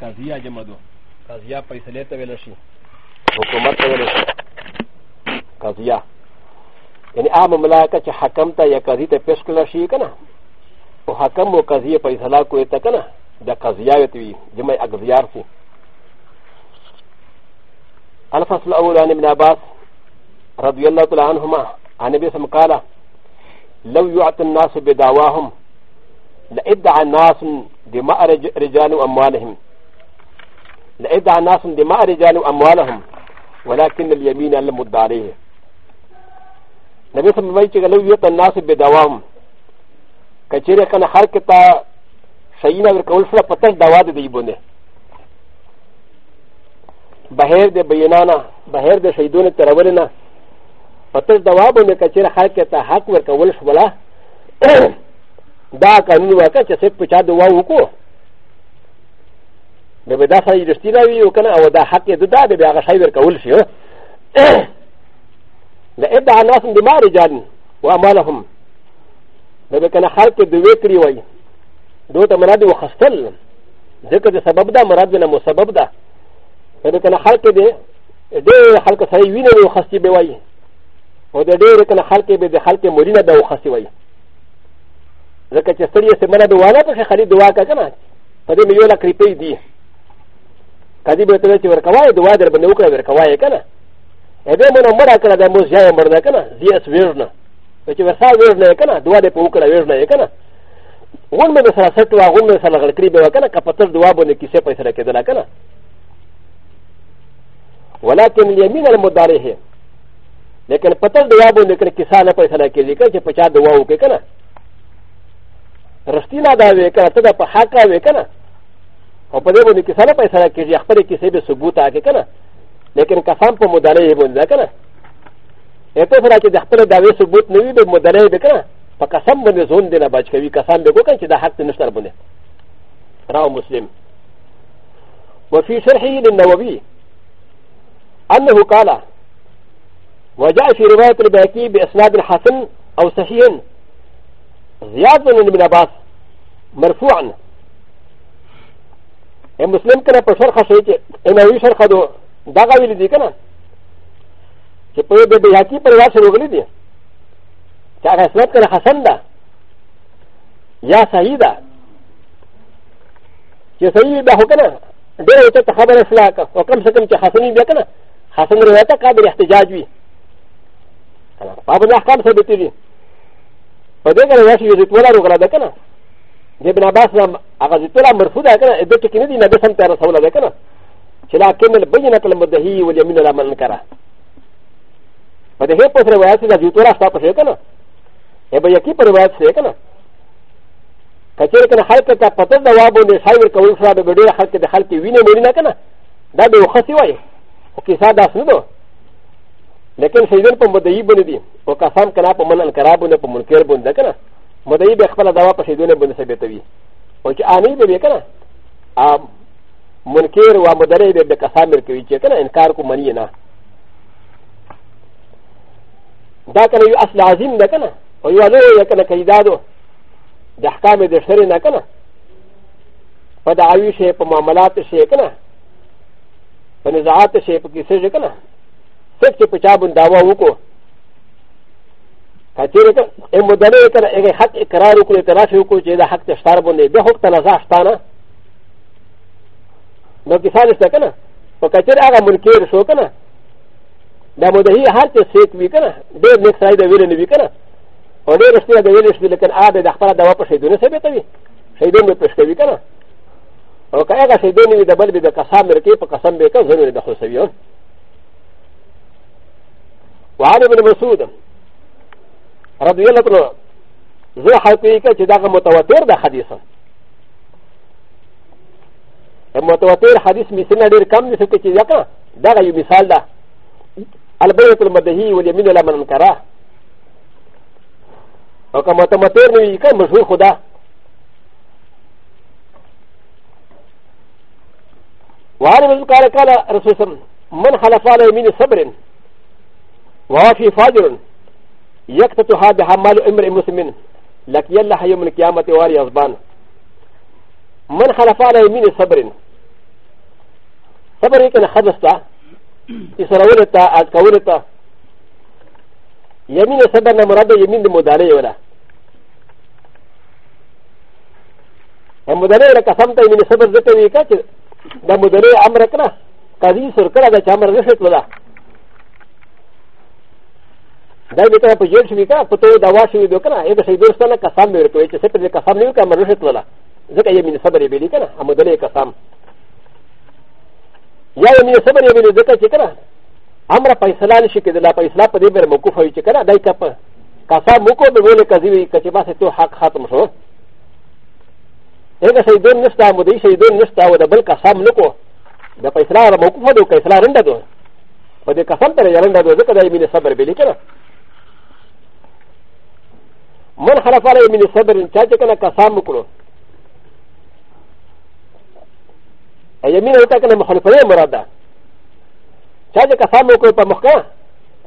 قضیه جمع دو قضیه فیصله ته ویل شي حکومت ته ویل شي قضیه یعنی عام مملکه چې حکم ته یا قضیه ته پیش کړل شي کنه او حکم او قضیه فیصله کوي ته کنه د قضیه وی جمع اغزیار شي الفصل الاول عن ابن عباس رضي الله تعالى عنهما عن ابي سم قال لو يعطي الناس بدعواهم لادعى الناس دماء رجال اموالهم لا ادعى الناس دماء رجال اموالهم ولكن اليمين المدعيه نبي صلى الله عليه وسلم يقول الناس بدوام كثير كان حركه شينا بالقول فلا فتش دواد دي بونه بهر د بینانا بهر د شهیدون ترولنا پتر دوابونه کچیر خلک ته حق ورکول شولا دا قانون ورکړه چې څه پچا دوا وکړو نو به دا سړی رښتیا وي او کنه او دا حق یې دا به هغه شی ورکول شي د ابدا ناس د مار جان و امالهم نو به کنه خلق د وی کړی وای دوی ته مراد وخستل ځکه د سبب دا مراد نه مسبب ده نو کنه خلق دې ډېر خلق سړی ویني نو خستی به وای او د ډېر کنه خلق به د خلق مولینه د وخستی وای ځکه چې ستړي سمنه دوانه په خالي دوا کا کنه په دې مې یو لا کړی دی カディブトレチューカワイドワーデルブノクラブカワイカナ。エデモノマラカラダムジャーマラカナ、ディアスウィルナ。ウチューサーウィルナカナ、ドワデポーカラウィルナカナ。ウォンメルサーセットワウォンメルサーラクリブワカナ、カパトルドワボネキセパイセレケダラカナ。ولكن اليمين المداره لكن قتل دوابو لكن كسانا قتل كذلك جاء دوابو كنا رستينا دا وكنا تدا بحاكا وكنا او په دې باندې کې سره پیسې راکېږي خپل کیسې به ثبوت راکې کنه لیکن کسان په مدالې باندې کنه اته فرا چې د خپل داوی ثبوت نه وي به مدالې به کنه په قسم باندې زون دی نه بچ کوي کسان به وکړي چې د حق نشته باندې راو مسلم وفي شرحه للنووي أنه قال وجاء في رواية الباكي بإسناد حسن أو صحيح زياد بن ابن عباس مرفوعا ا مسلم کنه په شرخه شي چې انوي شرخه دو دا غویل دي کنه چې په دې به یاتي پر واسه وګلی دي چې هغه اسلام کنه حسن ده یا صحیح ده چې صحیح ده هو کنه ډېر اوچه ته خبره اصلاح او کم څه کم چې حسن بیا کنه حسن روایت قابل احتجاج وي په باندې احکام ثابت دي په دې کې راځي چې ټول راغله ده کنه でブラバスはアガジトラムフダーからエドキネディナベサンタラサウラベカナチラケメルブジナトルムデヒウジミナラマンカラパデヘポセワーズアジトラスタプセカナエバヤキプロワーズセカナカチェルカナハルカタパトダワボネサイルカウルフラベベデハルケデハルキウィネメリナカナダドウハシワイオキサダスノドレケンセイドンポムディブネディオカサンカナポマンカラボネポムケルボンデカナ م د ي ب ي خبر دوا په شیدونه باندې ثابتوي او چې امي به وکړه ا منکر و مدلې به به کسامر کوي چې کنه انکار کو منی نه دا کنه یو اصل عظیم ده کنه او یو له کنه کیدادو د احکام د شر نه کنه په دعوی شی په معاملات شی کنه په نزاعات شی په کیسه شی کنه څوک چې په چا باندې داوا وکړي کچیر ا مدنه کنه اگه حق اقرار وکړي اعتراف وکړي چې دا حق ته شتار باندې د حق تنازع شته نه نو کفایت شته کنه او کچیر هغه منکر شو کنه دا مدهی هر څه سیک وی کنه ډېر نیک سړی د ویل نه وی کنه او ډېر رښتیا د ویل شي لکه ا د خپل دوا په شیدونه ثابت وي شیدونه پښ کوي کنه او که هغه شیدونه وي د بل به د قسم مرکه په قسم به کنه ضروري د خو سوي وعن ابن مسعود رضي الله عنه زه حقیقت چې دا متواتر ده حدیث متواتر حدیث مثال ډیر کم دي چې ځکه دا یو مثال ده البيت المدهي واليمين لمن انكره او که متواتر نه وي که مشهور خدا وعلى ذلك قال رسول الله من حلف على يمين صبر وهو في فاجر يكتب هذا عمل امر المسلمين لكن يلا يوم القيامة واري أزبان من خلف على يمين صبر صبر يمكن خدستا يسرولتا أذكولتا يمين صبر نمراد يمين مدالي ولا مدالي ولا قسمتا يمين صبر ذكر ويكا دا مدالي أمرك نا قضي سرکره دا چامر رشت ولا だいぶから、ジェルシミカ、ポトダワシミドカナ、エクセドスタナカサムルト、エクセプリカサムルカマルシトラ、ゼカヤミサブリビリカナ、アモデレカサム。ややみサブリビリゼカチカナ、アマパイサランシキデラパイスラパディベルモコファイチカナ、ダイカパ、カサムコブルカズミカチバセトハクハトムソ。エクセドンスタムディシェドンスタウダブルカサムルコ、ダパイスラーモコファドカイスランダド。パデカサムテレヤンダドゼカヤミサブリビリカナ。من خلف عليه من الصبر چاچه کنه قسم وکړو یمین ورته کنه مخالفه مراد ده چاچه قسم وکړو په مخکا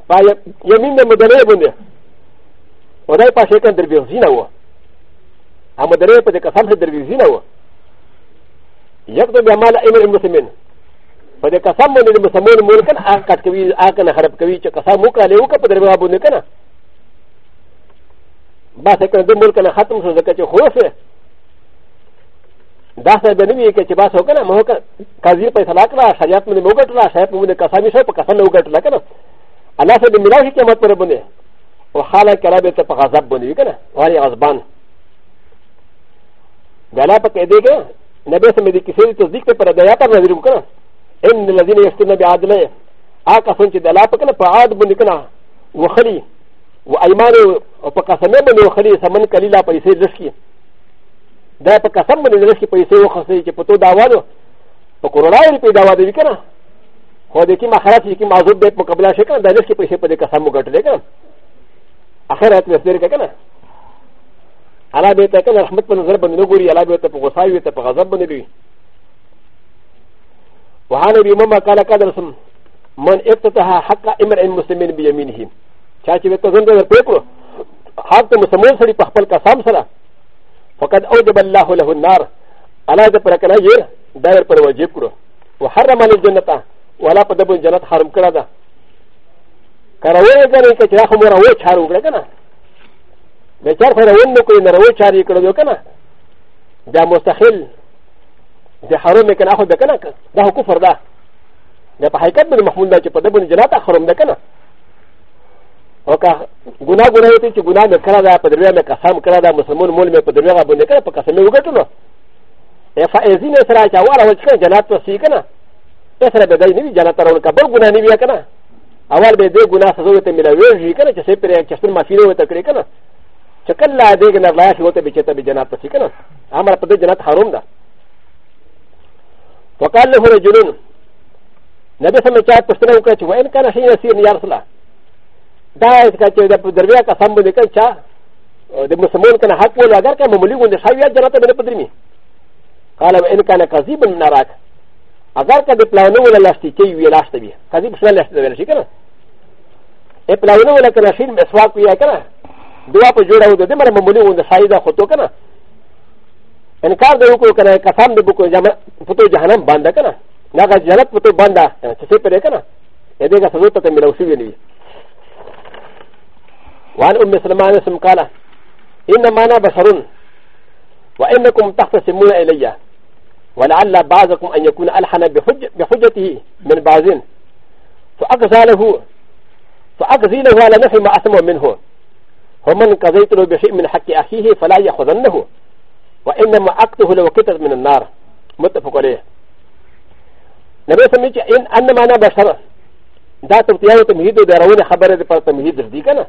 په یمین د مدنې باندې ودای په شکه در به زینه و هم درې په دې قسم سره در به زینه و یکتو به مال امر المسلمین په دې قسم باندې مسلمان ملکن هغه کټ کوي هغه نه خراب کوي چې قسم وکړه له وکړه په دربه باندې کنه ب ا س ك ن د ملك ن ختم س و ذ ك ت خوف دا س ب ن ب ي ك ت ب ا س و ك ن ا مهو كازير ب ي س ل ا ك ر ا شريعت من موغت لا شريعت من كسامي شريعت كسامي موغت لا كنا الله سبب ملاحي كما تربني وحالا كلابي تبغضب بني كنا وهي غضبان دالا بك اديك نبي سمدي كسير تصديق تبرا دياتا نذير كنا ان الذين يفتون بعدله آ كسون دالا بكنا فعاد بني كنا وخلي و ايمان او په قسم باندې وخلي سمن کليلا پیسې لشکي دا په قسم باندې لشکي پیسې وخسي چې په تو داوالو په کورونا یې په داوا دی کنه خو دې کې مخرات چې معذوب به مقابله شي کنه دا لشکي پیسې په دې قسم وګټلې کنه اخرت مې ستر کنه الله به ته کنه رحمت په نظر باندې وګوري الله به ته په غصه وي ته په غضب باندې وي وهانه بما قال قدر سم من افتتح حق امرئ مسلم بيمينه چا چې وته زنده در پېکړو حق ته مسمول سړي په خپل قسم سره فقد اوجب الله له النار الله د پر کنه یې دایر پر واجب کړو وحرم علی الجنه ولا په دبو جنت حرم کړه ده کراوې کنه چې راخ مور او چار وګړه کنه به چار خو راوند کوی نه راو چار یې کړو کنه دا مستحل د حرم کنه خو ده کنه دا کفر ده دا په حقیقت باندې محمود ده چې په دبو جنت حرم ده کنه او که ګناه ګناه وتی چې ګناه مې کړه ده په درویا مې قسم کړه ده مسلمان مول مې په درویا باندې کړه په قسم مې وګټلو فایزین سره چې اول اول څنګه جنات ته سی کنه سره به دای نه جنات راول کا بل ګناه نه بیا کنه اول به دې ګناه سزا ته ملاویږي کنه چې سي پرې چې څن مافي نه وته کړی کنه چې کله دې نه لای شي وته به چې ته به جنات ته سی کنه امر په دې جنات حرام ده وقال له رجلون نبي سمې چا پښتنه وکړه چې وین کنه شي نسیر یا رسول الله دا چې د دریا قسم باندې کوي چا د مسلمان کنه حق ولا اگر که معمولی غوندې شاویا جنت باندې پدرمي قال ان كان كذبا من راك اگر که د پلانو ولا لاستی کې وی لاسته وي کذب شو لاسته ویل شي کنه ا پلانو ولا کنه شین مسواک وی کنه دوا په جوړاو د دمر معمولی غوندې شایدا خطو کنه انکار دی وکړو کنه قسم دی وکړو جمع پتو جهنم باندې کنه دا جنت پتو باندې څه پرې کنه دې کا سوت ته ملو شي وی وعن أم سلمان اسم قال إنما أنا بشر وإنكم تختصمون إلي ولعل بعضكم أن يكون ألحن بحج بحجته من بعض فأقزى له فأقزي له على نفس ما أسمع منه ومن قضيت له بشيء من حق أخيه فلا يأخذنه وإنما أقته لو كتب من النار متفق عليه نبي سميت إن أنما أنا بشر ذات تبتيان تمهيد دارون خبر دي پر تمهيد دي كنا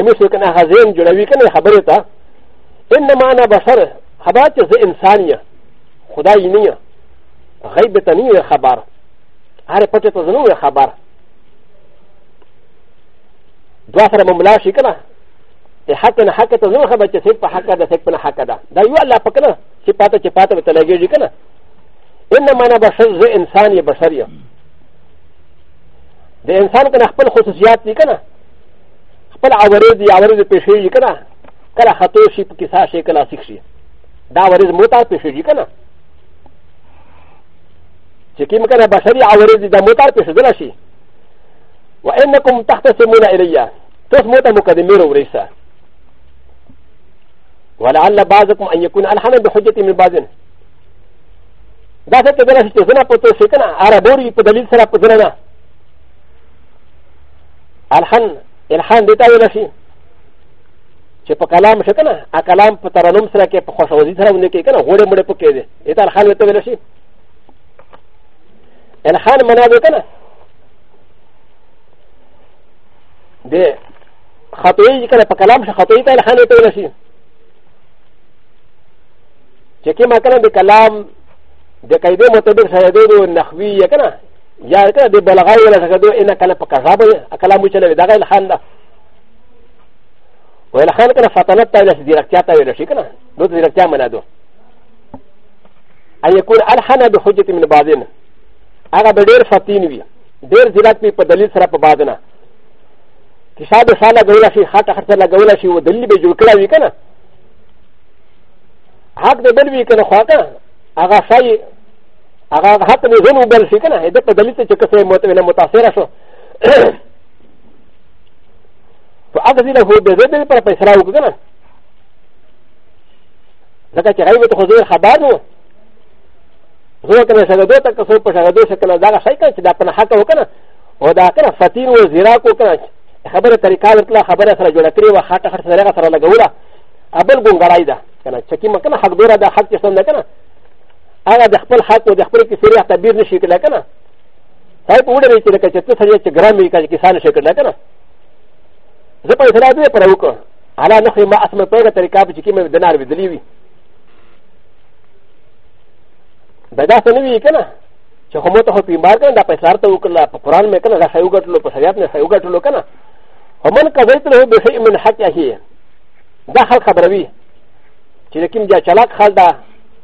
ا م ي س و ك ن ا هزين جلوي كان خبرتا إ ن م ا انا بشر خبرت ز إ ن س ا ن ي ة خدا ينيا غيب تنيا خبر هذا قطعه زنويا خبر دواسر مملاشي كنا حقا حقا تزنو خبر تسيب حقا دا سيب حقا دا دا يو الله فكنا شفاتا شفاتا بتلاقيجي كنا إ ن م ا انا بشر ز إ ن س ا ن ي بشريه د انسان کنه خپل خصوصیات دي کنه خپل عورز یا عورز پیشی کنه کله خطو شي په کیسه شي کله سیک شي دا عورز موتا پیشی کنه چې کوم کنه بشری عورز د موتا پیشی دل شي وانکم تختصمون الیا تاسو موتا مقدمه ورو ریسه ولعل بعضكم ان يكون الحمد بحجه من بعض دا څه ته درشه چې زنا پته شي کنه عربوري په دلیل سره پزره نه الحمد الحان دیتا ویل شي چې په کلام شي کنه ا کلام په ترنم سره کې په خوشوازی سره ونه کې کنه غوړې مړې پکې دي دیتا الحان ویته ویل شي الحان معنا دی کنه د خطوی کنه په کلام شي خطوی ته الحان ویته ویل شي چې کې ما کنه د کلام د قاعده مطابق شایدو نحوی کنه やれたらでバラガイラがどえなかなパカラブリ、アカラムチェレダガイルハンダ。ウェルハンカラファタナタイラスディラキャタイラシカナ、ドディラキャマナド。アヤコンアルハナドホジティミルバディン。アラブデルファティニビ、デルディラピパデリスラパバディナ。キサブサラガウラシ、ハタハタラガウラシウデリベジュクラウィカナ。ハクデベルウィカナファカ、アガサイ。هغه حتی د زنو بل شي کنه د په دلیل چې کسې متونه متاثر شو په هغه ځای هو د زبر پر فیصله وکړه کنه لکه چې غیبت خو زیر خبر وو زه کنه شګدو ته کسو په شګدو شکل دا شي کنه چې دا په حق وکنه او دا کنه فتیر و زیرا کو کنه خبره طریقه ورته خبره سره جوړه کړی و خاطه خاطر سره لګوله ابل ګونګړای دا کنه چې کی مکنه حق دورا دا حق څنګه کنه هغه د خپل حق او د خپل کیسې حق تعبیر نشي کولای کنه هغه په وړه کې لکه چې ته سړی چې ګرام یې کوي کسان شي کولای کنه زه په اصلاح دې پر وکړه انا نو ما اسمه په هغه طریقه چې کومه دینار بدلی وي بدا څه نه وي کنه چې خو مو ته په ایمان کنه دا په اصلاح ته وکړه په قران مې کنه دا شایو ګټلو په شریعت نه شایو ګټلو کنه ومن قضیت له بشیء من حقه دا خل خبروي چې کوم جا چلاک خل ده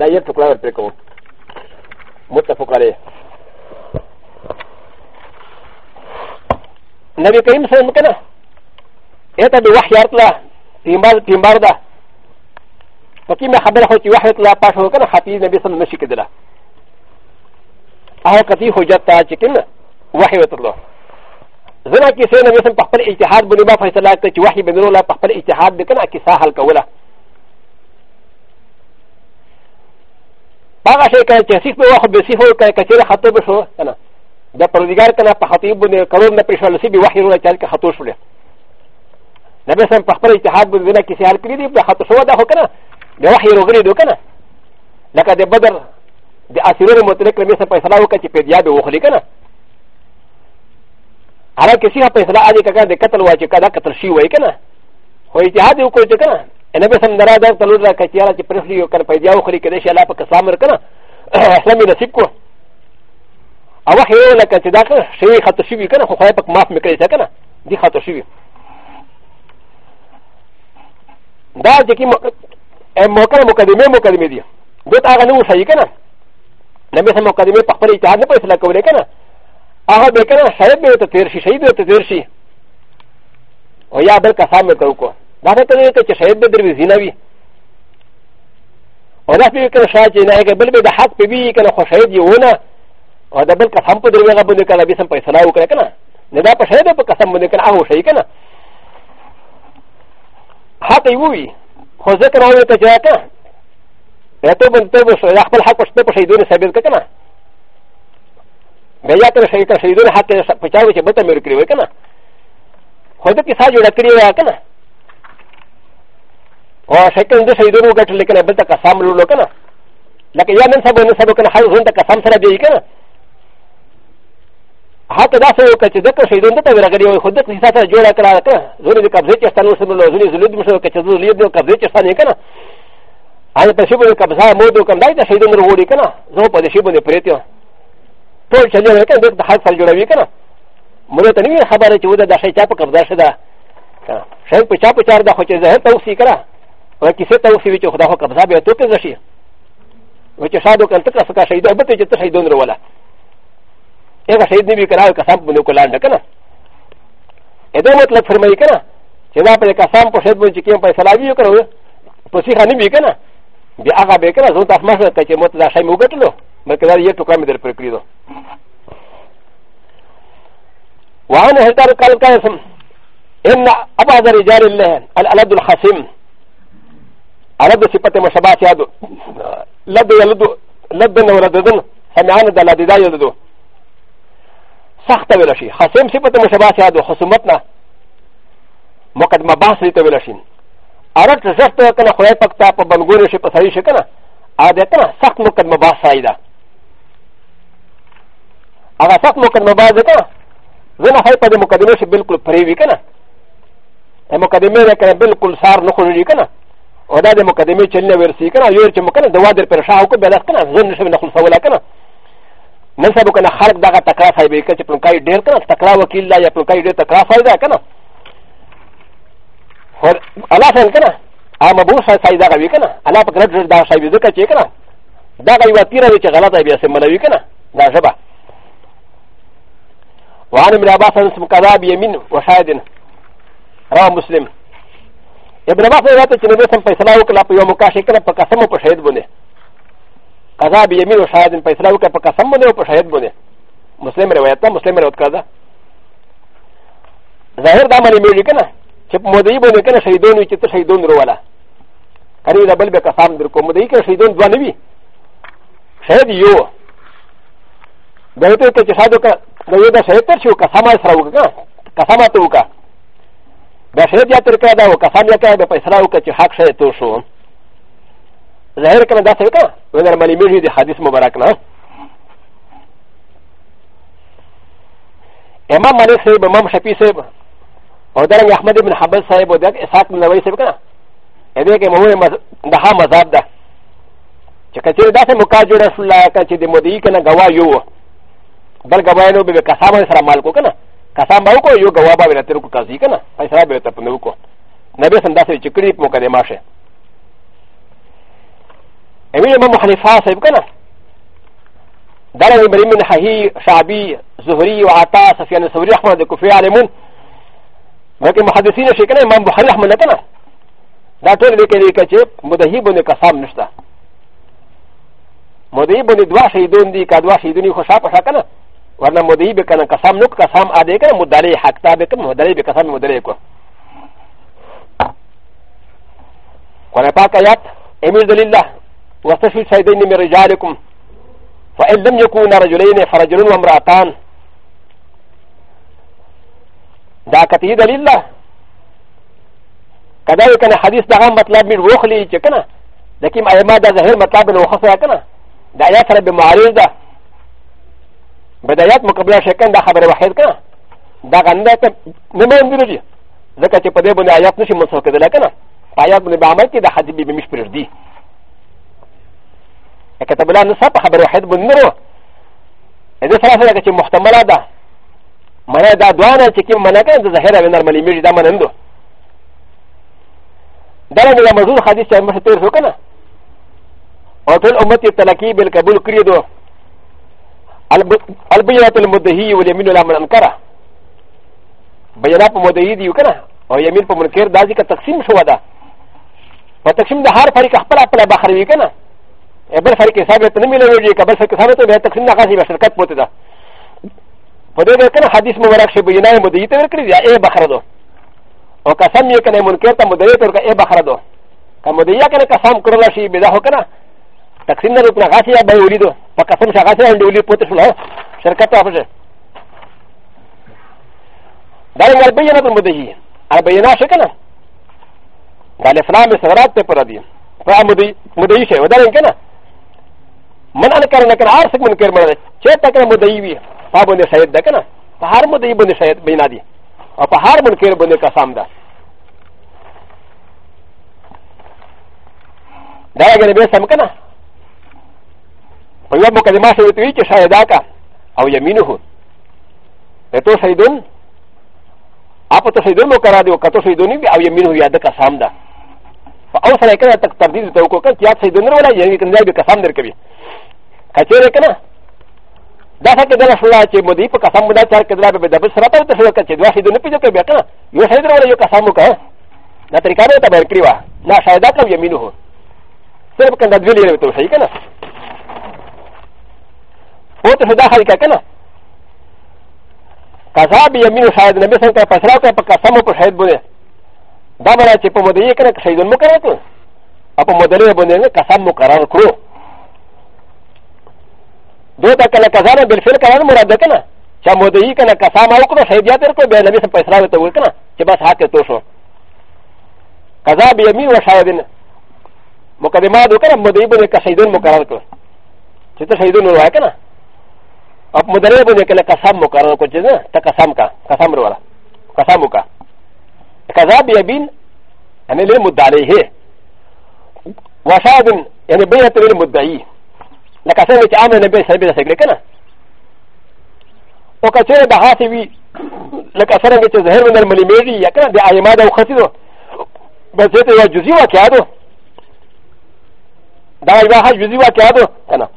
دا یو ټوکلا ورپرې کوو متفق علیه نبی کریم صلی الله علیه وسلم ایتا دی وحی ارتلا پیمبار پیمبار دا پکی میں خبر ہو چی وحی ارتلا پاس ہو کنا حفیظ نبی صلی اللہ علیہ وسلم نشی کدلا آہو کتی حجت تا چکن وحی ارتلا زنا کسی نبی صلی اللہ علیہ وسلم پخپل اجتحاد بنی با فیصلہ کچی وحی بنی رولا پخپل اجتحاد بکنا کسا حل کولا هغه شی کنه چې سیخ به واخو به سیخ وو کنه کچېره خطو به شو کنه د پروردګار کنه په خطیب باندې کروم نه پرېښول سي به وحي رونه چل کې خطو شولې نبی سم په خپل اتحاد باندې نه کیسه حل کړی دی په خطو شو دا هو کنه د وحي روغلی دو کنه لکه د بدر د اسیرو مطلق نبی سم فیصله وکړه چې په دیا به وخلی کنه هغه کیسه فیصله اږي کنه د قتل واچ کنه قتل شي وای کنه خو اتحاد وکړي کنه ن ب س م د ر ا د ا ت ل و ر ا ك ت ي ا ر ا ت ب ر ف ل ي و ك ن ف ي د ي ا و خ ر ي ك د ش ا ل ا ب ك س ل ا م ر ك ن ا اسلامي نصيب كو او خ ي و ل ك ت د ا ك شيء خ ط ش ي و ي ك ن ا خ خ ا ي ب ك ماف مكري س ك ن ا دي خ ط ش ي و ي دا جكي موكا مكادمي مكادمي دي دوت اغا نو شيء كنا نبي سم مكادمي بقري ت ع د ن ب س ل ك و ل ك ن ا اغا بكنا شايب بيوت تيرشي شيء بيوت تيرشي ويا بل كسامر كوكو だから、チェシェブルビズナビ。おなべかしゃちながぶべでハッピーキャラホシェディオナ、おだぶかハンプでラブでからびさんぱいさらうかな。なだぱしゃべかさんぶでからあおしゃいかな。ハティウィ、ホゼカラオレタジャータ。やとぶんとぶしゃらはこしとしゃいどんせべかな。ベヤトシェイカシェイドハティシャプチャウチェブタミルクリウェカナ。ほどきさじゅうらくりわかな。و شكل ده سيدون وقت لكن ابلتا كسام لولو كنا لكن يا من سبب نسبه كنا حيو زون تكسام سرا دي كنا حتى دا سيو كچ دك سيدون ده تبرا غري خود دك حساب سرا جوڑا كلا كنا زون دي قبضه چستان وسب لو زون زلود مشو كچ زون ليد دو قبضه چستان كنا هذا پشيبو قبضه مود كم داي دا سيدون رو وڑي كنا زو پدشيبو ني پريتيو ټول چلے وکړه د حال سره جوړوي کنه مړه ته نه خبره چې ودا د شي چا په قبضه شده شاید په چا په چار د خو چې زه ته اوسې کړه و کسی تا وسی وچ خدا خو قبضه به تو پز شي و چې شادو کله تک فکا شهید البته چې ته شهیدون ورولا هغه شهید نبی کراو قسم بنو کلاند کنه اته مطلب فرمایي کنه چې دا په قسم په شهید باندې کې په سلاوی وکړو په سی خاني به کنه بیا هغه به کنه زه تاسو مخه ته چې مت دا شی مو ګټلو بلکې دا یو ټوکا مې در پر کړیدو وعن هتار قال قاسم ان ابا ذر رجال الله الالد الخصم ولد صفت مشابهات يدو لد يلد لدن ولدن سمعان دلددا يلدو سخت ولشي خصم صفت مشابهات يدو خصومتنا مقدمه بحث لته ولشي ارت زست کنه خدای پاک ته په بنګور شي په سړی شي کنه ا دې کنه سخت مقدمه بحث ایدا هغه سخت مقدمه بحث ده کنه زنه هي په مقدمه شي بالکل پری وی کنه مقدمه ده کنه بالکل سار نه خوري کنه و دا د مقدمه چې نه ورسي کنه یو چې مکنه د وادر پر شاو کو بلس کنه زون نشم نه خلصو ولا کنه نسب کنه خلق دغه تکرا صاحب کې چې پلوکای ډیر کنه تکرا وکیل لا یا پلوکای ډیر تکرا فائدہ کنه خو الله څنګه کنه ا مبو صاحب دغه وی کنه الله په کړه دا صاحب ذکر چې کنه دغه یو تیره چې غلطه بیا سم منوي کنه دا شبه وعن ابن عباس انس مقداب يمين وشاهد رواه مسلم ابن عباس روایت چې نبی سم فیصله وکړه په یو مکاشي کړه په قسم او په شهید باندې قضا به یمین او شاهد فیصله وکړه په قسم باندې او په شهید باندې مسلم روایت ده مسلم روایت کړه ظاهر دا معنی مې لیکنه چې په مودې باندې کنه شهیدون وي چې ته شهیدون وروله کني دا بل به قسم در کوم مودې کې شهیدون دوه نه وي شهید یو دا ته چې شاهد وکړه دا یو دا شهید تر شو قسم سره وکړه قسم ته وکړه دا شهر یا تر کړه دا او کسان یا کړه د پیسې راو کچ حق شه تو شو ظاهر کړه دا څه وکړه ولر ملي میږي د حدیث مبارک نه امام مالک صاحب امام شفیع صاحب او درنګ احمد بن حنبل صاحب او درنګ اسحاق بن نووي صاحب کنه ا دې کې مو د ها مذاب ده چې کچې داسې مکار جوړه شوله که چې د مدعي کنه ګوا یو بل ګوا نو به کسابه سره مال کو کنه カサンバウコ、ヨガワバベラテルコカゼキナ、パイサベラタプノコ。ナベサンダセチクリプモカデマシェ。エミヤマモハリファーセブカナ。ダラリブリミンハヒ、シャビ、ズフリ、ワタ、サフィアン、ソリアマン、デコフィアレモン。マキマハデシナシェケナ、マンボハリアマンダナ。ダトルデケリケチェ、モデヒブネカサムネスタ。モデヒブネドワシドンディカドワシドニホシャパシャカナ。ورنه مدعي به کنه قسم نو قسم ادا کنه مدعي حق تا به کنه مدعي به قسم مدعي کو قرآن پاک آیات امیر دلالله واستشهد شهدين من رجالكم فإن لم يكونا رجلين فرجل وامرأتان دا قطعي دلیل ده که دا یو کنه حدیث دغه مطلب مې وخلی چې کنه د کوم ایما دا ظاهر مطلب نه وخسه کنه دا آیات سره به معارض ده بدايات مقابله شكل دا خبر واحد كان دا غندا ته نمبر اندرجي ځکه چې په دې باندې آیات نشي منسوخ کېدلی که نه آیات باندې به عمل کې دا حدیث به مش پرېږدي کتاب الله نصا په خبر واحد باندې نه رو دې سره سره چې محتمله ده معنی دا دوانه چې کوم معنی کوي د ظاهره وینر ملي میږي دا منندو دا د مزور حدیث چې موږ تیر شو کنه او ټول امت یې تلقی بالقبول کړی دوه البينات المدهي واليمين لا من انكره بينات مدهي دي وكنا او يمين په منکر دا ځکه تقسیم شو ده په تقسیم د هر فريق خپل خپل بخر وی کنه ابل فريق حساب ته نه ملوي کبل فريق حساب ته به تقسیم نه غاسي شرکت پوت ده په دې کې کنه حدیث مبارک شی بینای مدهی ته ورکړي یا اے بخر دو او قسم یې کنه منکر ته مدهی ته ورکړي اے بخر دو که مدهی کنه قسم کړل شي به دا هو کنه تقسيم نلوك نغاسيا بيوليدو فكاسم شغاسيا لولي بوتشلو شركة عفجة دائما البينة مدهي البينة شكنا قال إسلام سرات تبردي فمدهي مدهي شيء ودائما كنا من أنا كرنا كنا عارسك من كرمنا شيء تكنا مدهي بي فابوني شهيد ده كنا فهار مدهي بني شهيد بينا دي وفهار من كير بني قسام ده دا اگر به سم کنه و ي ب و ك ل م ا ت ي ت و ي ك ش ا ي د ا ك أ و يمينه ل ت و س ي د و ن أ ب ت و س ي د و ن و ك ر ا د و ك ت و س ي د و ن ي أ و يمينه ي د ك س ا م د ا ف أ و س ر ي ك ن ا ت ك ت ر د ي د ت و ك و ك ن ت ي ا ت س ي د و ن ولا ي ك ن ز ا ب ك س ا م د ر ك ب ي ك ا ت ي ر ك ن ا د ا س ك د ل ا ش و ل ا ت ي مدي ف ك س ا م د ا ت ا ر ك د ل ا ب د ب س ر ا ت و ت س ي د و ك ت ي د و ا س ي د و ن ب ي د ك ب ي ك ن ا يو س ي د و ن ولا ي ك س ا م و ك ا ن ا ت ر ي ك ا ن ا ت ب ر ك ر ي و ا ن ا ش ا ي د ا ك أ و يمينه سيبقى ندفع لي ل ت و س ي ك ن ا ته شو دا خلک که نه کذاب یمین شاید نبی سن که فسرا که په قسم په شاید بونه دا برا چې په مدعی کنه شهید مقرر کړو او په مدعی باندې نه قسم مقرر کړو دو ته کله کذاب بالفعل کړه مراد ده کنه چې مدعی کنه قسم او کړو شهید یاد کړو به نبی سن فسرا ته وې کنه چې بس حق ته شو کذاب یمین شاید مقدمات وکړه مدعی باندې که شهید مقرر کړو چې ته شهید نور وای کنه او په مدرې باندې کله قسم مقرر کو چې نه ته قسم کا قسم وروړه قسم وکا کذاب یبین ان له مدعیه وشاهد یعنی بینه تل مدعی لکه څنګه چې عامه نبی سره به سګل کنه او کچره د هاتي وی لکه څنګه چې ظاهر من الملمیری یا کنه د ایماد او خسیدو بس ته یو جزئی واقعاتو دا یو حج جزئی واقعاتو کنه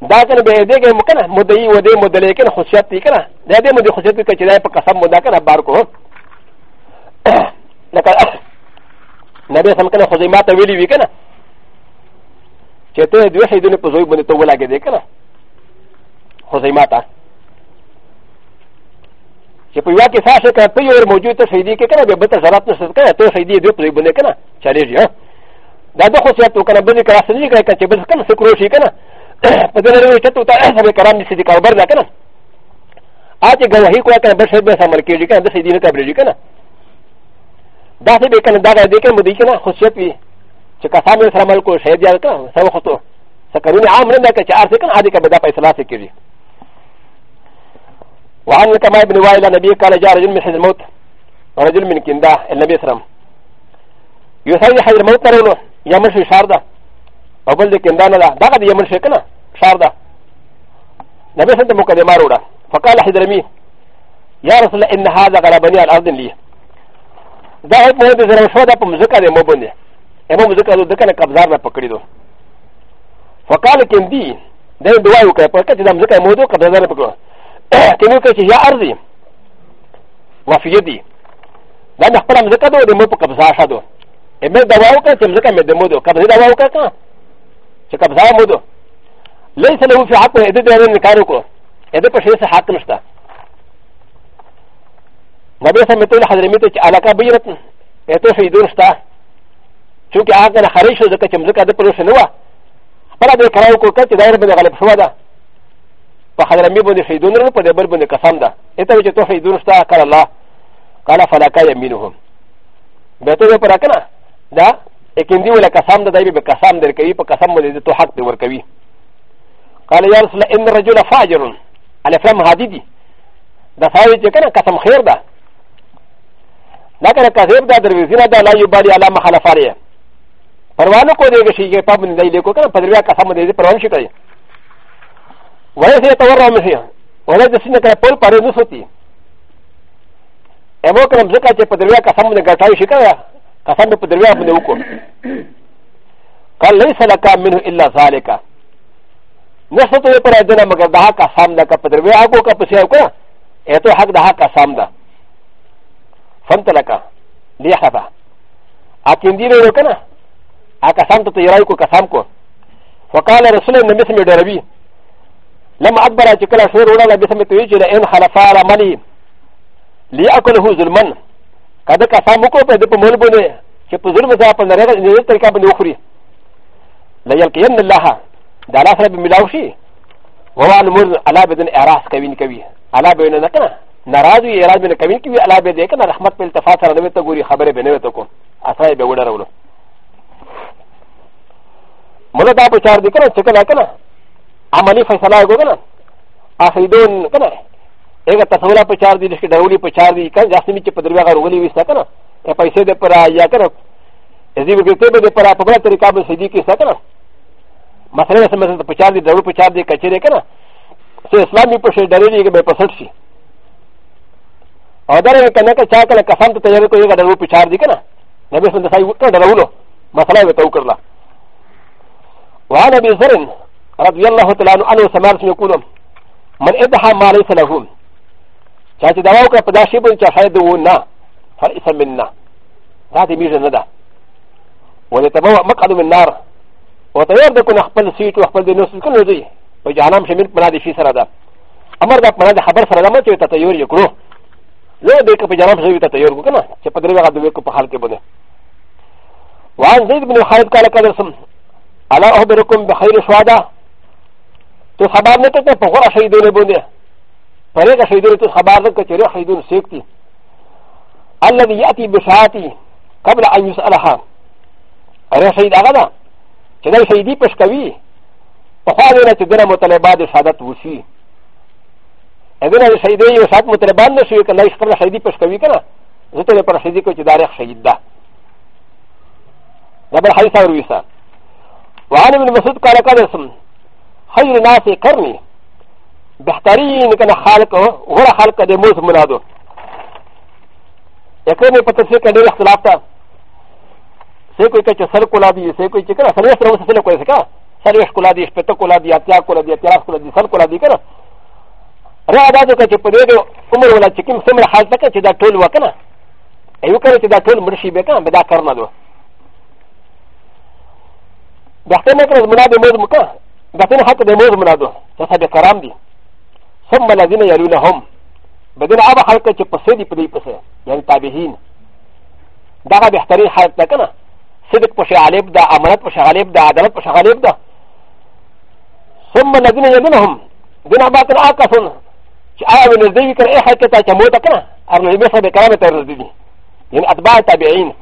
だからベーデーもかな、モディー、ウディー、モデレーキン、ホシャティカナ、デデモディホシャティカチライパカサモダカナ、バーコー。だから、なべさんかな、ホゼマタウィリウィカナ。チェテー、ドゥヘドゥネポゾイブネトウラゲデカナ。ホゼマタ。チェプヤキサシャカ、ペヨー、モジュータ、シディケカナ、ベブタザラトスカナ、トシディ、ドゥプリブネカナ、チャレジア。だとホシャトカナ、ブリカラスニカナ、チェブスカナ、セクロシカナ。په دې لري چې ته هغه کرام دې صدیق اکبر دا کنه اته ګواهی کوه کنه بشر به سمل کېږي کنه د سیدی نه تبرېږي کنه دا څه به کنه دا دې کنه مودې کنه خصوصیت وي چې کسان سره عمل کو شهید یاد کنه سو خو ته سکرونه عام نه ده چې ارڅ کنه اده کنه دا فیصله کوي وعن كما ابن وائل النبي قال جاء رجل من حزب الموت ورجل من كندا النبي صلى الله عليه وسلم يسوي حزب الموت ترونه يمشي شارده او بل د کندانه ده دغه د یمن شي که نه شار ده نبی سنت مقدمه وروړه فقال حضرمي یا رسول الله ان هذا غلبني على الارض لي دا هیڅ نه د زره شو ده په مزکه ده مو باندې امو مزکه ده کنه قبضار نه پکړی دو فقال کندي دا دعا وکړه په کته د مزکه مو دو قبضار نه پکړو کنه که چې یا ارضی وفي يدي دا د خپل مزکه ده د مو په قبضه شادو امه دعا وکړه چې مزکه مې دمو دو قبضه دعا وکړه چې قبضه مودو ليس له في حق هذا ده انكار وکړو هذا په شي څه حق نشته نبي سمې ته حضرت ته چې علاقه بینت هته شي دور شته چې هغه نه خارج شو ځکه چې مزګه د پروش نه و خپل دې کراو وکړ چې دایر باندې غلب شو ده په حضرت می باندې شي دور نه په دې بل باندې قسم ده هته چې ته شي دور شته کړ الله قال فلا كان يمينهم بيته پر کنه دا لكن دي ولا كسام ده دايبي بكسام ده الكبي بكسام ولا ده حق ده وركبي قال يا رسول الله إن الرجل فاجر على فهم هادي دي ده ساوي كان قسم خير ده لكن كذب ده درويزينا ده لا يبالي على مخالف عليه پروانو کو دے گا شیئے پا من دائی لے کو کنا پدرویا قسم دے دے پروان شکر ہے ویسے تورہ مسیح ویسے جسنے کنا پول پارے نس ہوتی ہے ایمو کنم زکا چے پدرویا قسم دے گھٹائی شکر ہے قسم په دریا باندې وکړ قال ليس لك منه الا ذلك نسته پر دنه مگر دا قسم دا په دریا کو کا پسې وکړه اته حق دا قسم دا فهمت لك ليحفا اكن دي نو کنه ا قسم ته یړای کو قسم کو وقال رسول الله نبي سمي دروي لما اكبر اجكلا شور ولا نبي سمي توي چې ان خلفا على مني لياكله ظلمن カダカサモコペデポモルボネ、シェプズルザパンレレレレカブノフリ。ラヤキヤンデラハ、ダラサビミラウシ。ウォアルモルアラベデンアラスカビンカビ、アラベデンアカナ。ならずやらべなかみきびあらべでかならはまってたファサーのベトグリハブレベネトコ、アサイベウダロウ。モノダプチャーディカナ、チェケラカナ、アマニファサラゴガナ、アサイドンカナ。ا ل ا تصورا پچار دی لشکر داولی پچار دی کن جاستی می چی پدروی آگا روگلی ویستا کنا ا پیسے دے پرا یا کنا ازی بگرتے بے دے پرا پبلا طریقہ بے سیدی کیستا کنا مثلا نسا مثلا پچار دی داول پچار دی کچی رے کنا سو اسلامی پشے ڈرے لی کہ بے پسٹ سی اور دارے کنا کنا چاہ کنا کسان تو تجربے کو یہ گا داول پچار دی کنا نبی سن دسائی وکر داولو مثلا بے تو کرلا وعن ابی ذرن رضی اللہ تعالیٰ عنہ سمارس میں قولم من ادحا مالیس لہم チャチダワーカーパダシブンチャハイドウナファイサミンナダディミジナダウォレタバワマカドミンナーウォタヤーデコナハパルシートハパルディノスコノディウジャナムシミンパラディシサラダアマダパラデハバサラマチュータタヨリヨクロウォデカパジャナムシミタタヨリヨクナチャパディワドウィコパハルケボネウォンディブンハイカラカラスムアラオベルコンベハイルシワダとサバネテテポワシャイドネボネパレガシドルとハバードカチェレハイドルセクティアラディアティブシャーティカブラアニュスアラハアラシイダガダチェレシディプシカビパファーラチェレモタレバデシャダトウシーアグラシディヨシャクモタレバンドシューカナイスカラシディプシカビカナザテレパシディコチダレシイダダバハイサウィサワーリムのマスクカラカルスンハイルナセカルニー بهترین کنه خالق غره خالق د موس منادو یکره په تفسیر کې ډېر اختلاف تا سې کوئی چې سر کولا دی سې کوئی چې کنه سره سره سره کوي څه سره یې کولا دی شپته کولا دی اتیا کولا دی اتیا کولا دی سر کولا دی کنه را دا د چې په دې عمر ولا چې کوم سمره حالت کې چې دا ټول وکنه ایو کنه چې دا ټول مرشي به کنه به دا کرنا دو دغه نه کړ منادو موز مکه دغه نه حق د موز منادو څه به کرام دی ثم الذين يلونهم بدون ابا خلق چې پسې دی پدې پسې یعنی تابعین دا بهترین حالت ده کنه صدق په شغالب ده امانت په شغالب ده عدالت په شغالب ده ثم الذين يلونهم دون ابا کنا اکسون چې آیا ولې دې کړ اي حالت ته چې موت کنه ارنه به سره کلام ته رسیدي یعنی اتباع تابعین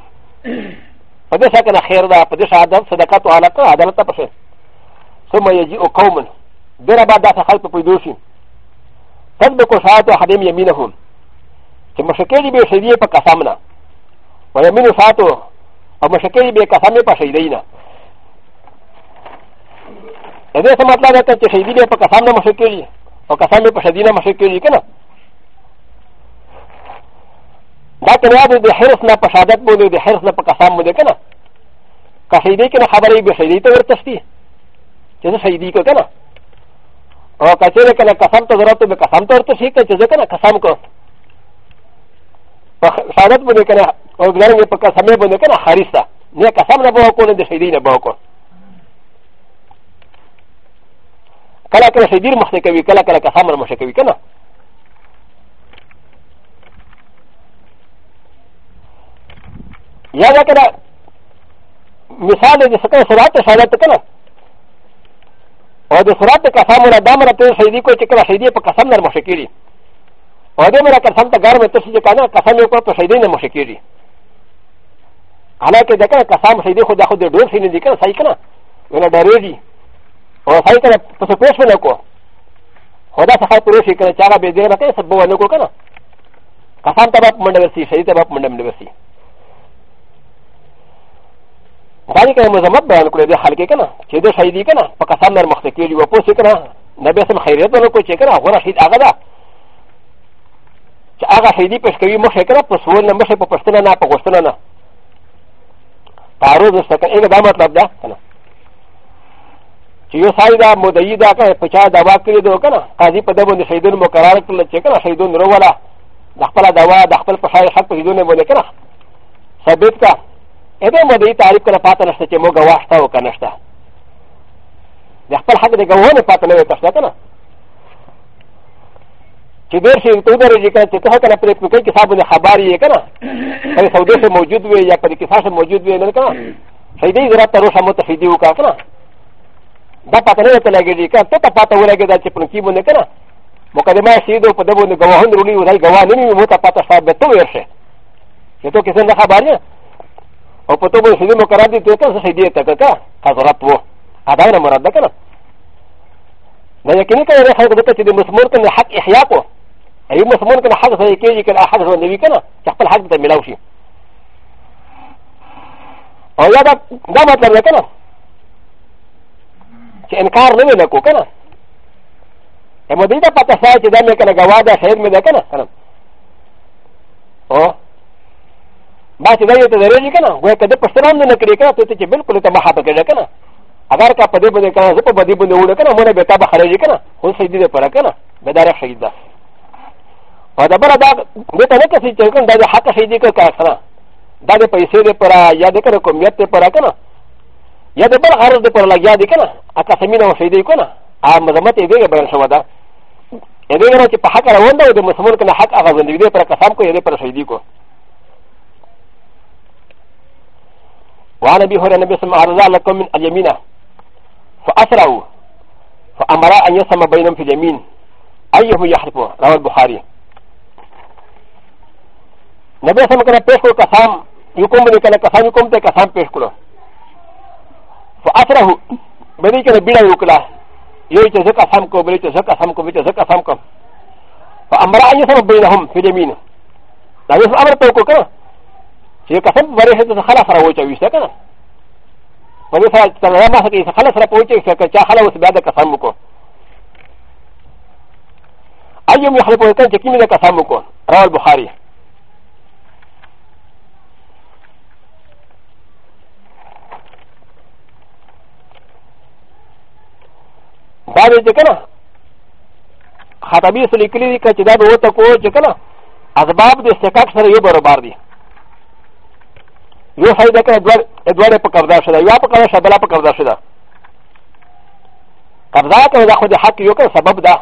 په دې شکل خیر ده په دې شهادت صدقات او علاقه عدالت په ثم يجيء قوم دره بعد داسې خلق په پیدوشي تسبق ساعة حديم يمينهم كمشكلي بشيدية بكسامنا ويمين ساعة ومشكلي بكسامي بشيدينا هذا سمعت لنا كانت شيدية بكسامنا مشكلي وكسامي بشيدينا مشكلي كنا دا کنه د حرس نه په شادت باندې د حرس نه په قسم باندې کنه که شهیدی کنه خبرې به شهیدی ته ورتستی چې زه شهیدی کو کنه او کچره کله قسم ته ضرورت به قسم ته ورته شي چې ځکه نه قسم کو په شهادت باندې کنه او ګرنګ په قسم باندې کنه حارث ده نه قسم نه به کو نه د شهیدی نه به کو کله کله شهیدی مخته کوي کله کله قسم مخته کوي کنه یا دا کنه مثال دې څنګه سرعت شهادت کنه او د صورت د قسم نه دا مره ته شهیدی کو چې کله شهیدی په قسم نه مشکېږي او د مره قسم ته ګرمه ته چې کنه قسم یو کو په شهیدی نه مشکېږي حالکه دغه قسم شهیدی خو دا خو د ډور سینې دي کنه صحیح کنه ولا ډارې دي او صحیح کنه تاسو پوښ نه کو خدا څخه پروشي کنه چې هغه به دې راته سبب ونه کو کنه قسم ته به منډل سي شهیدی ته به منډل سي ا ل ك ا مزمت بان كل هذا حلقه كنا كده شهيدي كنا فكسام نر مختكي لي وپو سكنا نبي اسم خيريت ولا كو چكنا غرا شهيد اغا دا چ اغا شهيدي پش کوي مخه کنا پس ول نه مخه په پښتنه نه په غوښتنه نه تعرض سکه اګه دا مطلب دا کنا چې یو سړی دا مدعي دا که په چا دوا کړی دی کنه قاضي په دې باندې شهیدون مقرر کړل چې کنه شهیدون ورولا د خپل دوا د خپل په شای حق شهیدونه باندې کنه ثابت کړه ا ب ه مدعي تعريف كنا فاتنا شتا چه موغا واشتا وكنا شتا لخبر حق ده غوانه فاتنا ويتشتا كنا چه دير شئ تو در جي كنا چه تها كنا پر اپنو كي كسابو ده خباري يه كنا پر سودے سے موجود وي یا پر كسا سے موجود وي نن كنا شايده ذرا تروشا متفيدي وكا كنا دا پاتنا ويتلاگي جي كنا تتا پاتا ولاگي دا چه پنو كيبو نكنا مقدمه شهیدو په دبو نه گواهان رولي ورای گواه نه نیو موتا پاتا صاحب به تو ورشه چې تو کسان نه خبر نه او په تو به سنی مقرر دي ته څه هدیه ته کا حضرت وو ادا نه مراد ده کنه دا یقیني کوي خلک دته چې د مسمور کنه حق احیا کو ای مسمور کنه حق ځای کېږي کنه حق ځو نوي کنه چې خپل حق ته ملاو شي او یا دا دا مطلب ده کنه چې انکار نه ویل کو کنه اما دې ته پته شای چې دا مې کنه غوا ده شاید مې ده کنه کنه او ما چې دا یو ته درېږي که نه وایي که د پښتنان نه کړي که نه ته چې بالکل ته مخه پکې که نه اگر که په دې باندې که نه زه په بدې باندې وړو که نه مونږ به تا به خرېږي که نه خو سجدې دپاره که نه به دا رخ شهید ده په دبره دا دې ته نه کسي چې کوم دا د حقه شهیدي که که نه دا د پیسې دپاره یا د که نه قومیت دپاره که نه یا د بل غرض دپاره لګیا دي که نه اقسمینه او شهیدي که نه هغه مذمت یې دېږه بیان شوه ده یې دېږه چې په حق روان ده او د مسلمان که نه حق هغه زندګي دې پر قسم کو یې دې پر شهیدي کو وعن ابي هريره النبي صلى الله عليه وسلم لكم من اليمين فاسرعوا فامر ان يسمى بينهم في اليمين ايهم يحلف رواه البخاري نبي صلى الله عليه وسلم كان قسام يقوم بك قسام يقوم بك قسام پیش کرو فاسرعوا بني كده بيڑا وکلا يوي ته زکا سم کو بلی ته زکا سم کو بلی ته زکا سم کو فامر ان يسمى بينهم في اليمين دا يس امر تو کو کړه چې کسب ورې هڅه خلاف راوچوي څه کنه په دې سره چې ما څه کې خلاف راوچوي څه چې خلاف اوس بیا د قسم وکړو ايم يخلق وكان چې کیمه د قسم وکړو رواه البخاري دا دې کنه خطابي سلیکلی کې چې دا به وته کو چې کنه اسباب د استحقاق سره یې برابر دي یو شی ده که دواړه په قبضه شوه یوه په قبضه شوه بله په قبضه شوه قبضه که دا خو د حق یو که سبب ده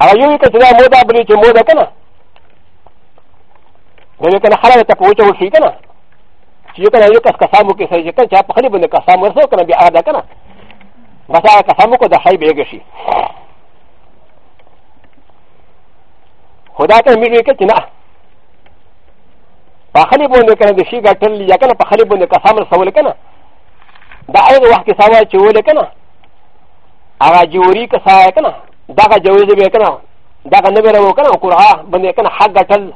هغه یو وي که چې دا مو ده بلې چې مو ده که نه نو یو که نه خلک ته په وچه وشي که نه چې یو که نه یو کس کسام وکړي سړي چې که چا په خلي باندې کسام ورسو که نه بیا هغه ده که نه بس هغه کسام وکړو د حی بېږه شي خدا ته امید وکړه چې نه په خلی باندې کنه د شي ګټل یا کنه په خلی باندې قسم رسول کنه دا هغه وخت کې سوا چې ول کنه هغه جوړی کسا کنه دا جواز به کنه دا نه به ورو کنه قرآن باندې کنه حق ګټل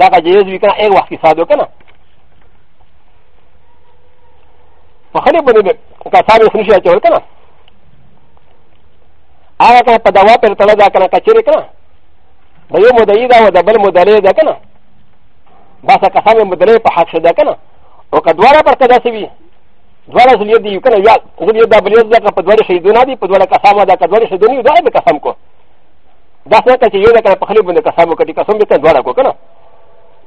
دا جواز وکنه هغه وخت کې ساده کنه په خلی باندې قسم رسول شي چې ول کنه هغه په دوا پر تړه دا کنه کچره کنه د یو مدعي ده او د بل مدعي ده که نه بس کسان یې مدعي په حق شده که نه او که دواړه پرته داسې وي دواړه زلیت دي که نه یا زلیت دا بلیت ده که په دواړه شهیدونه دي په دواړه کسامه ده که دواړه شهیدونه وي دواړه به قسم کو داسې نه که چې یو ده که نه په خلي باندې قسم وکړي قسم دې که دواړه کو که نه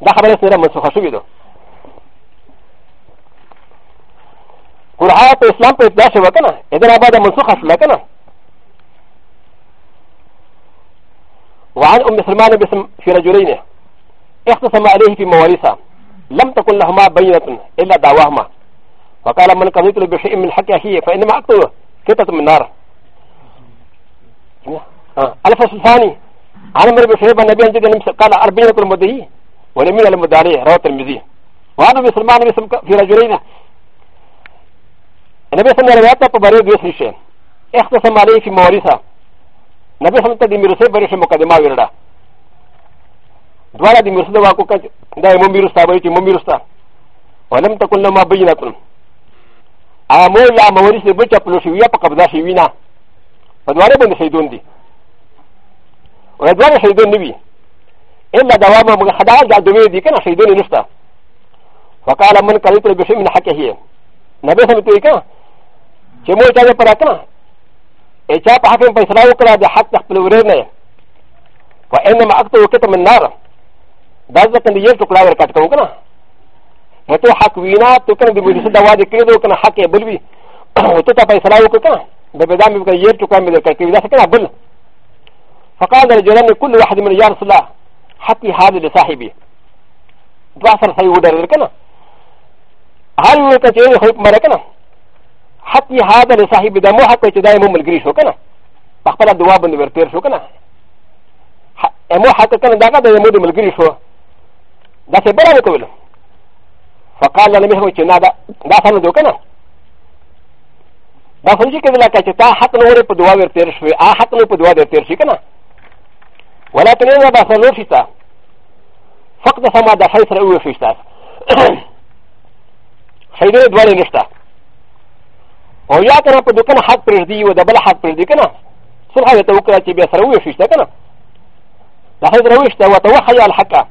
دا خبره سره منسوخه شوې ده قرآن په اسلام په ابتدا شوه که نه ادرابه ده منسوخه شوله که نه وعن ام سلمان باسم في رجلين اختصم عليه في مواريثا لم تكن لهما بينه الا دعواهما وقال من قضيت له بشيء من حق اخيه فانما اقتله فتة من نار الفصل الثاني عن امر بشيبه النبي عن جد قال اربعين المدعي ولمين المدعي رواه الترمذي وعن ام سلمان باسم في رجلين النبي صلى الله عليه وسلم رواه ببريد يسري شيء اختصم عليه في مواريثا なべさんたりみるせばりしもかでまわら。どらでみるせばこかでもみるさばいてもみるさ。わらんたこなまびなくん。あもらまわりせぶちゃぷろしやぱかぶだしゅうな。わらばんせどんで。わらばんせどんでび。えらだわまがはだがどめでかなせどんでした。わからまんかりとべしみなはけへ。なべさんといか。ちもいたでぱらかな。ا چا په حق فیصله وکړه د حق خپل ورې نه و انما اكتو کته من نار دا ځکه یو ټوکړه ورکټ کوم کنه نو ته حق وینا ته کنه د مجلس دوا دې کړو کنه حق یې بل وی او ته فیصله وکړه کنه د بدا مې وکړه یو ټوکړه مې درکړې دا څه کنه بل فقال الرجلان كل واحد من يا رسول الله حقي هذا لصاحبي دوا سره سوي ودر کنه هر یو ته چې خپل مرکنه حتی هذا لصاحب د مو حق چې دا مو ملګری شو کنه په خپل دعا باندې ورتیر شو کنه مو حق کنه دا د مو د ملګری شو دا څه بل نه کول فقال لم يهو چې نه دا دا څنګه دوه کنه دا څنګه کې ولا چې تا حق نور په دعا ورتیر شو ا حق نو په دعا ورتیر شي کنه ولا تنه دا څنګه شتا فقط سما د حیث رؤوه شتا خیره دواره نشته او یا کنه په دوکان حق پرېږدي او د بل حق پرېږدي کنه صلح یې ته وکړه چې بیا سره وویشته کنه د هغې سره وویشته ورته وښیه الحقه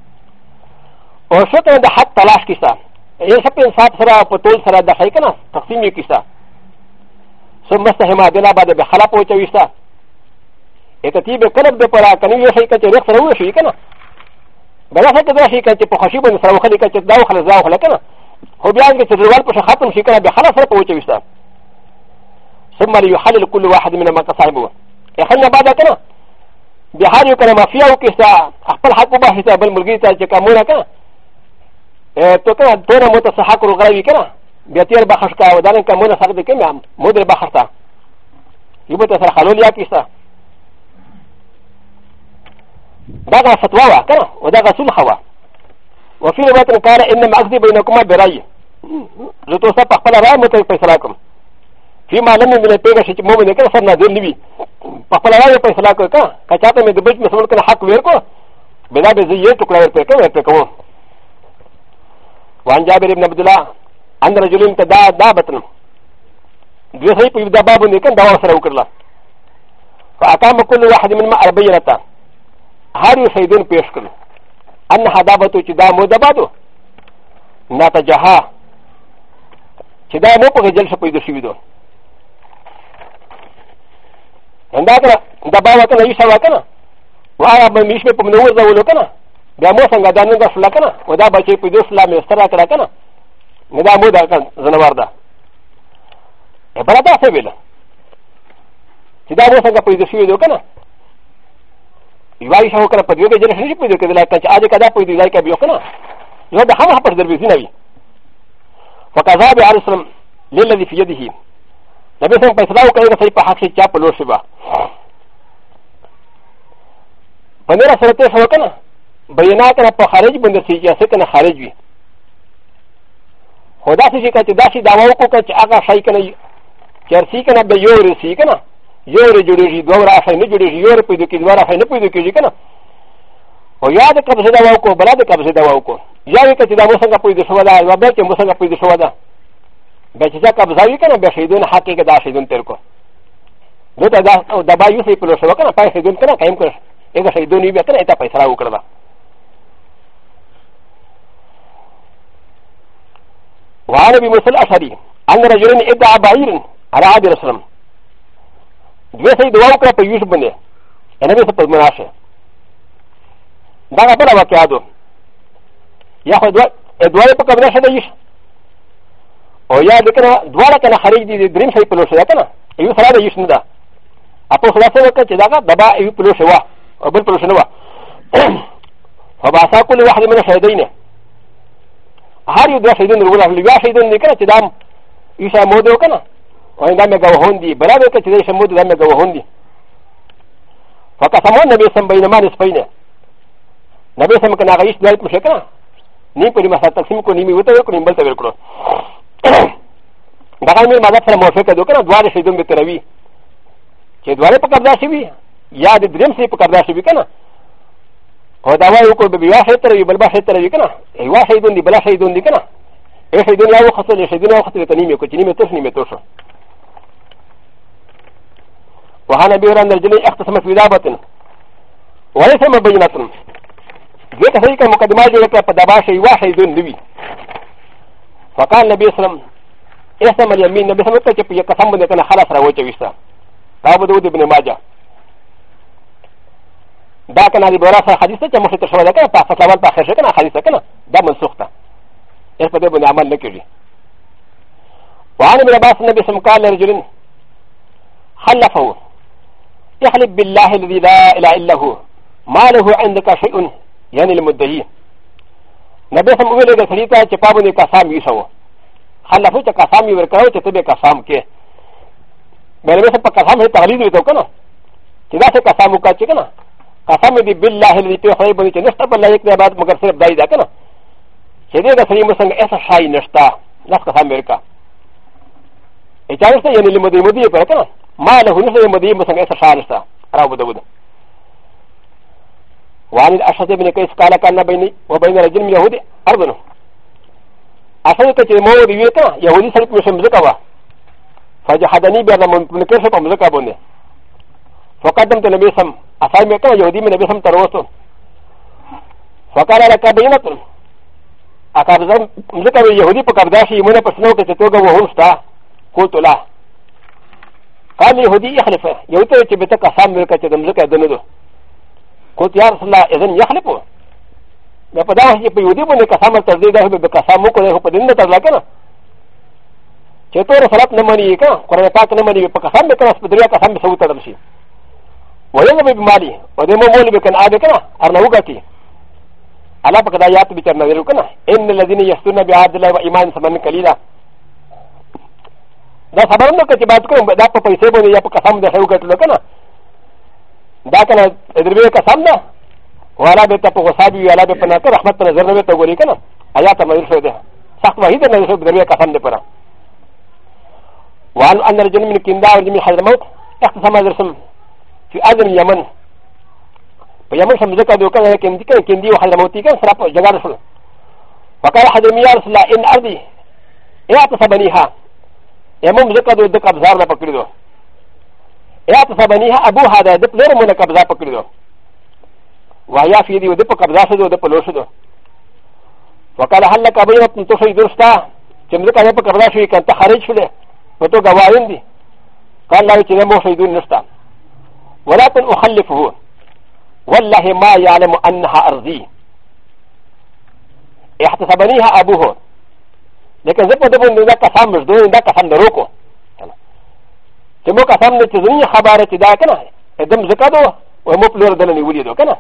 او ښه ته د حق تلاش کړي یې ښه په انصاف سره په ټول سره د ښی کنه تقسیم یې کړي ثم مستحما بنا بعد به خلاف وچوي ستا اکتیب کلب د پرا کنه یې ښی کچې رخ سره وویشي کنه بلا ښه ته دا ښی کچې په خوښي باندې سره وخلي کچې دا وخله زه وخله کنه خو بیا چې دروال په ښه ختم شي کنه بیا خلاص سره په وچوي ستا ثم ليحلل كل واحد منهما كصاحبه يحلل بعد كنا بهاري كنا ما فيها وكيسا أخبر حق بها حساب الملقيتا جكامونا كنا تو كنا دونا متسحاك الغربي كنا بيتير بخشكا ودانا كمونا ساقد كنا مدر بخشتا يبتا سرخلول يا كيسا داغا فتواوا كنا وداغا سلحوا وفي رواية قال إنما أقضي بينكما برأي زتو سبق فلا رأي متى فيصلاكم چې ما نه مې پیګه چې مو نه کړ سم نه دی نیوی په خپل وای په اصلاح کو کا کچا ته مې د بچ مسول کړ حق ور کو بلا به زه یو ټکړه ور پکې ور پکې وان جابر ابن عبد الله ان رجلین تدا دا بتن دوی صحیح په دا باب نه کړ دا سره وکړه فاتام كل واحد من ما اربينتا هاري سيدون پیش کړ ان حدابتو چې دا مو دبادو ناتجها چې دا مو په جلسه پیدا شوی دوه دا که دا باور کنه ایش هوا کنه و هغه به میش به په منور ځولو کنه بیا مو څنګه دا نن غسل کنه و دا بچي په دې سلا مې ستره کړه کنه نو دا مو دا زنوار ده په بل تاسو ویل چې دا مو څنګه په دې شوی دی کنه یو ایش هو کنه په دې کې جنه شي په دې کې دلته چې اځه کدا په دې ځای کې بیا کنه نو دا هغه په دربي نه وكذا بعرسلم للذي في يده نبي سلم فإسلام كان يقول سيبا حق شيء جاب لور شبه パネラスレテフォーカナバヤナカナパハレジブンデシジャセカナハレジビホダシジカチダシダワコカチアガシャイカナジャシカナベヨリシカナヨリジュリジドラシャニジュリジヨリプディキドラシャニプディキジカナオヤデカブセダワコバラデカブセダワコヤリカチダモサガプディシワダワベチモサガプディシワダベチザカブザリカナベシドンハケガダシドンテルコもただ、だばゆせぷろしょかな、パイセドンかな、かんかし、えがしどんにべたら、えたぱいさらうからだ。わらびむすらさり、あんなじゅんにえだばいるん、あらびるすらん。どうせどわかぱゆしぶね、えなべさぷまらし。だがばらわきあど。やほど、えどわぱかぶらしゃでいし。おやでかな、どわらかな、はりで、で、でんしゃいぷろしょかな、えゆさらでゆしんだ。アポフラセルカチダガダバイプロシュワオブルプロシュワファバサコリワハリメナシャディネハリウダシディネルウラフリワシディネカチダムイサモドカナワイダメガウホンディブラベカチディシャモドダメガウホンディファカサモンデビサンバイナマリスパイネナビサムカナガイスダイプシェカナニプリマサタシムコニミウトウコニンバルタウコロダガミマダフラモフェカドカナドワリシドンベテラビー چې دواړه په قبضه شوي یا د دریم سړي په قبضه شوي که نه او دا وایي وکړو به یو شهید تروي بل بل شهید تروي که نه یو شهیدون دي بله شهیدون دي که نه یو شهیدون یا وخوڅل یو شهیدون یا وخوڅل که نیم یې کړو چې نیم یې تور شو نیم یې تور شو وهان ابي هريره الرجلي اختصم في دابه وليس مبينه ذيك هيك مقدمات لك فدابا شيء واحد دون نبي فقال النبي صلى الله عليه وسلم احسم اليمين النبي صلى الله عليه وسلم يقسم لك انا خلاص رويت ويسا ابو داود ابن ماجه دا کنه د بولا سره حدیث ته مخه تشوه ده کنه په فتاوال په خشه کنه حدیث کنه دا منسوخ ده هیڅ په دې باندې عمل نه کیږي وعن ابن عباس النبي صلى الله عليه وسلم رجل خلفه يحلف بالله الذي لا اله الا هو ما له عندك شيء يعني المدعي نبي صلى الله عليه وسلم ویل د سړي ته چې پابونه قسم یې شو خلفو چې قسم یې ورکړو چې ته به قسم کې ب ل م س ا كاسام هي تغليل يتوكنا كذا كاسام كاتشكنا قسم دي بالله الذي في خير بني نشتا بالله يكنا بعد مگر صرف داي داكنا سيدي دا سري مسنگ اسا شاي نشتا نفس قسم امريكا اجازت يعني لمدي مدي بركنا ما له نشتا مدي مسنگ اسا شاي نشتا راو بدا بدا وعن الاشهد بن كيس قال كان بيني وبين رجل من يهودي ارضنا اصلا كتير مو دي ويتا يهودي سرق مشمزكوا فجحدني بهذا منكر شو فمزكا بني فقدمت النبي سم أفاي مكا يهودي من النبي سم تروسو فقال لك بينة أكابزم مزكا يهودي فكابزاشي يمونا بسنو كتتوغا وهوستا قلت لا قال يهودي يخلف يهودي تبتك أسام ملكا تدمزكا دندو قلت يا رسول الله إذن يخلفو لا بدأ يهودي من كسامة تزيد به بكسامة كله بدين تزلكنا چې تور سرات نه مني کا قران پاک نه مني په قسم به کړه په دریا قسم به سوت تړل شي وینه به بیماری او د مومول به کنه اوبه کنه ارنه وګتی الله پاک دا یاد به چرنه ورو کنه ان الذين يستون بعهد الله وايمان سمن قليلا دا خبر نو کچ بات کوم دا په پیسې باندې یا په قسم ده هو کټل کنه دا کنه دربه قسم ده والا به ته په غصه بي والا به په نظر رحمت نظر نه ته ګوري کنه آیات مې ورسره ده سخت وحید نه ورسره دربه قسم ده پره وعن أن رجل من كندا ورجل من حضر موت اختصام درسم في أذن اليمن فيمن سمزك أدو كان كندي كان كندي وحضر موتي كان سراب جغار رسول وقال حضر يا رسول الله إن أرضي إيه اعتصبنيها يمن مزك أدو دك أبزار ما پکردو إيه اعتصبنيها أبو هذا دك لير من كبزار پکردو وهي في دي ودك كبزار سدو دك لوشدو وقال هل لك بينة تشي درستا چمزك أدو كبزار شوي كان تخرج شده و تو غواين دي قال لا يتلم شيدون نستا ولكن أخلفه والله ما يعلم أنها أرضي احتسبنيها أبوه لكن زبا دبون دا كسام مجدون دا كسام دروكو تمو كسام نتزني خبارة دا كنا ادم زكادو ومو بلور دلني وليدو كنا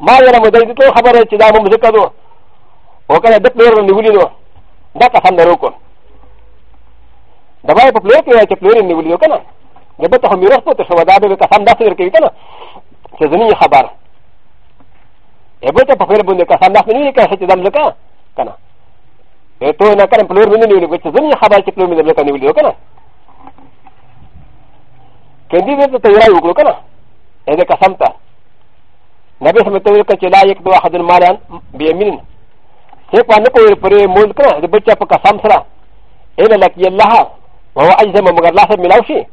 ما يعلم دا يدتو خبارة دا مو مزكادو وكان دبلور دلني وليدو دا كسام دروكو だわいプレーキャプレーにウィルカナ。で、ベトハミロスポテシャワダベカサンダセルキカナ。セズニーハバー。エベトパフェルブンデカサンダセルキカセティダムルカカナ。エトナカンプレーブンディウィルカセズニーハバーキプレーブンデカニウィルカナ。ケンディベトテイラウグカナ。エデカサンタ。なべさまとよかちらやくとははずんまらん、びえみん。せっかくのこれ、もんか、でぶっちゃぱかさんさら。えらきやらは。وهو أجزم مگر لا سب ملاوشي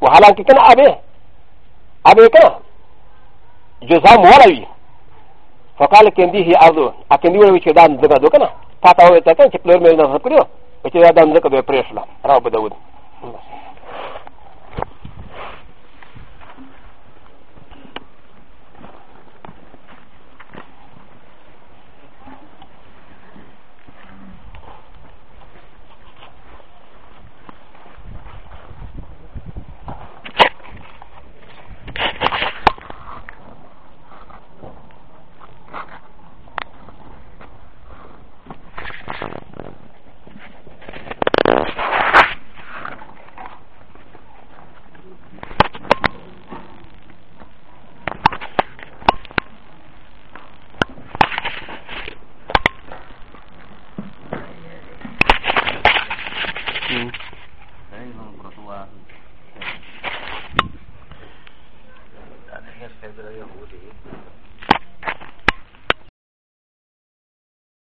وحالان كنا أبي أبي كنا جزام وراوي فقال كندي هي أرضو أكندي وراوي چه دان دقا دو كنا تاتا هو تاتا چه پلور ميرنا سب کريو وچه دان دقا دو پريشلا راو بدود Thank you.